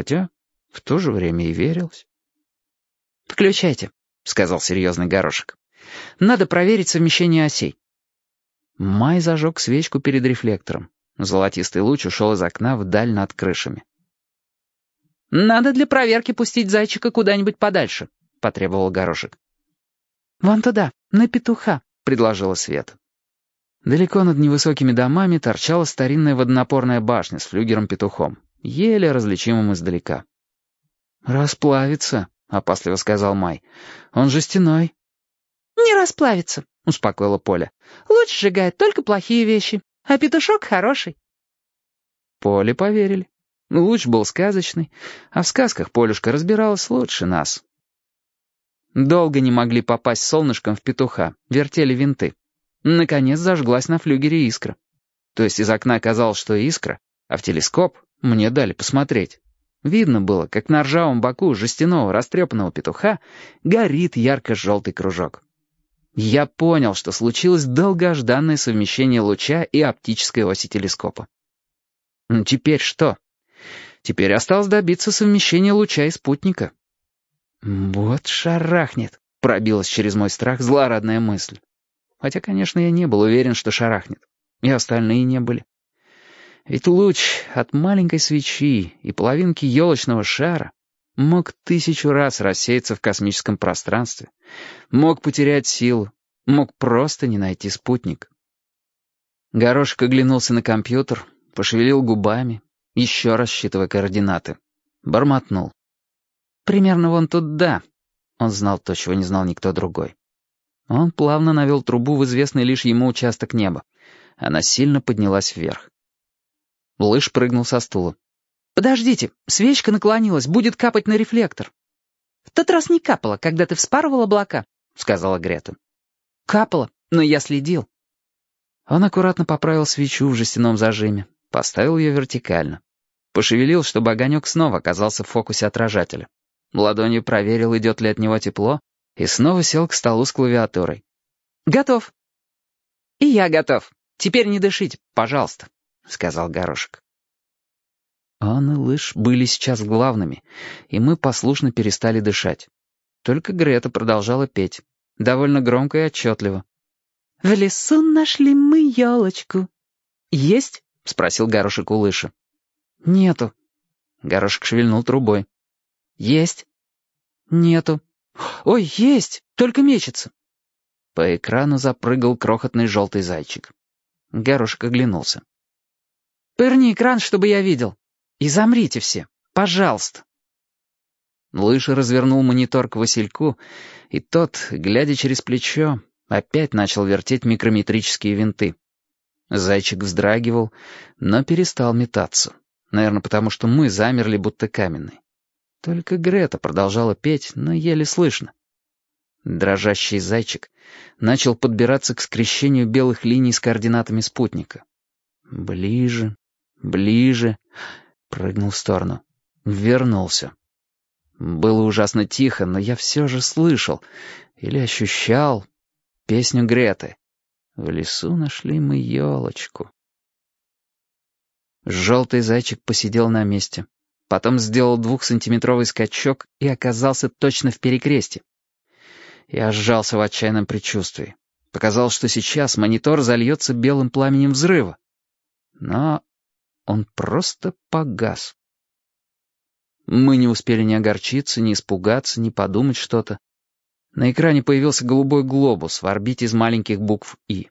Хотя в то же время и верилось. «Включайте», — сказал серьезный горошек. «Надо проверить совмещение осей». Май зажег свечку перед рефлектором. Золотистый луч ушел из окна вдаль над крышами. «Надо для проверки пустить зайчика куда-нибудь подальше», — потребовал горошек. «Вон туда, на петуха», — предложила Света. Далеко над невысокими домами торчала старинная водонапорная башня с флюгером-петухом, еле различимым издалека. «Расплавится», — опасливо сказал Май. «Он жестяной». «Не расплавится», — успокоила Поля. «Луч сжигает только плохие вещи, а петушок хороший». Поле поверили. Луч был сказочный, а в сказках Полюшка разбиралась лучше нас. Долго не могли попасть солнышком в петуха, вертели винты. Наконец зажглась на флюгере искра. То есть из окна казалось, что искра, а в телескоп мне дали посмотреть. Видно было, как на ржавом боку жестяного растрепанного петуха горит ярко-желтый кружок. Я понял, что случилось долгожданное совмещение луча и оптической оси телескопа. Ну, теперь что? Теперь осталось добиться совмещения луча и спутника. «Вот шарахнет», — пробилась через мой страх злорадная мысль. Хотя, конечно, я не был уверен, что шарахнет. И остальные не были. Ведь луч от маленькой свечи и половинки елочного шара мог тысячу раз рассеяться в космическом пространстве, мог потерять силу, мог просто не найти спутник. Горошек оглянулся на компьютер, пошевелил губами, еще раз считывая координаты. Бормотнул. «Примерно вон туда». Он знал то, чего не знал никто другой. Он плавно навел трубу в известный лишь ему участок неба. Она сильно поднялась вверх. Лыж прыгнул со стула. «Подождите, свечка наклонилась, будет капать на рефлектор». «В тот раз не капала, когда ты вспарывал облака», — сказала Грета. «Капала, но я следил». Он аккуратно поправил свечу в жестяном зажиме, поставил ее вертикально. Пошевелил, чтобы огонек снова оказался в фокусе отражателя. Ладонью проверил, идет ли от него тепло, и снова сел к столу с клавиатурой. «Готов». «И я готов. Теперь не дышите, пожалуйста», — сказал Горошек. Он и Лыж были сейчас главными, и мы послушно перестали дышать. Только Грета продолжала петь, довольно громко и отчетливо. «В лесу нашли мы елочку». «Есть?» — спросил Горошек у Лыша. «Нету». Горошек шевельнул трубой. «Есть». «Нету». «Ой, есть, только мечется». По экрану запрыгал крохотный желтый зайчик. Горошек оглянулся. «Пырни экран, чтобы я видел. И замрите все, пожалуйста». Лыша развернул монитор к Васильку, и тот, глядя через плечо, опять начал вертеть микрометрические винты. Зайчик вздрагивал, но перестал метаться. Наверное, потому что мы замерли, будто каменные. Только Грета продолжала петь, но еле слышно. Дрожащий зайчик начал подбираться к скрещению белых линий с координатами спутника. Ближе, ближе, прыгнул в сторону. Вернулся. Было ужасно тихо, но я все же слышал или ощущал песню Греты. В лесу нашли мы елочку. Желтый зайчик посидел на месте, Потом сделал двухсантиметровый скачок и оказался точно в перекресте. Я сжался в отчаянном предчувствии. Показалось, что сейчас монитор зальется белым пламенем взрыва. Но он просто погас. Мы не успели ни огорчиться, ни испугаться, ни подумать что-то. На экране появился голубой глобус в орбите из маленьких букв «И».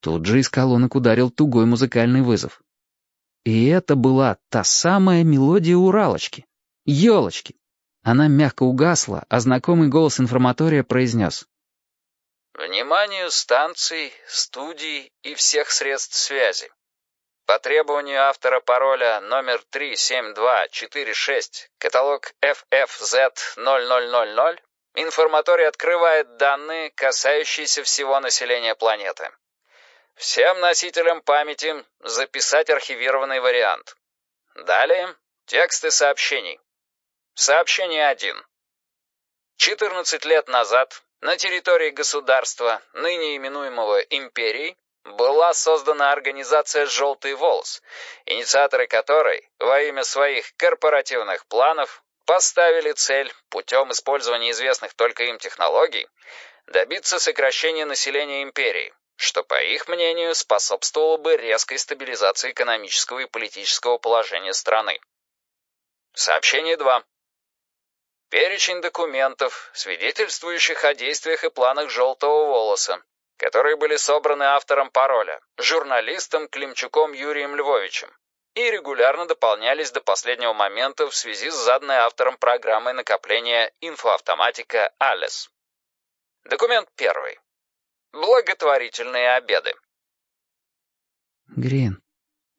Тут же из колонок ударил тугой музыкальный вызов. И это была та самая мелодия Уралочки. Елочки. Она мягко угасла, а знакомый голос информатория произнес. «Вниманию станций, студий и всех средств связи. По требованию автора пароля номер 37246, каталог FFZ0000, информаторий открывает данные, касающиеся всего населения планеты. Всем носителям памяти записать архивированный вариант. Далее тексты сообщений. Сообщение 1. 14 лет назад на территории государства, ныне именуемого империей, была создана организация «Желтый волос», инициаторы которой во имя своих корпоративных планов поставили цель путем использования известных только им технологий добиться сокращения населения империи, что, по их мнению, способствовало бы резкой стабилизации экономического и политического положения страны. Сообщение 2. Перечень документов, свидетельствующих о действиях и планах «Желтого волоса», которые были собраны автором пароля, журналистом Климчуком Юрием Львовичем, и регулярно дополнялись до последнего момента в связи с заданной автором программой накопления инфоавтоматика «Алис». Документ первый. Благотворительные обеды. «Грин,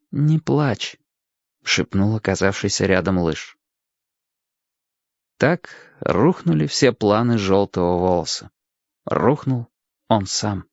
не плачь», — шепнул оказавшийся рядом лыж. Так рухнули все планы желтого волоса. Рухнул он сам.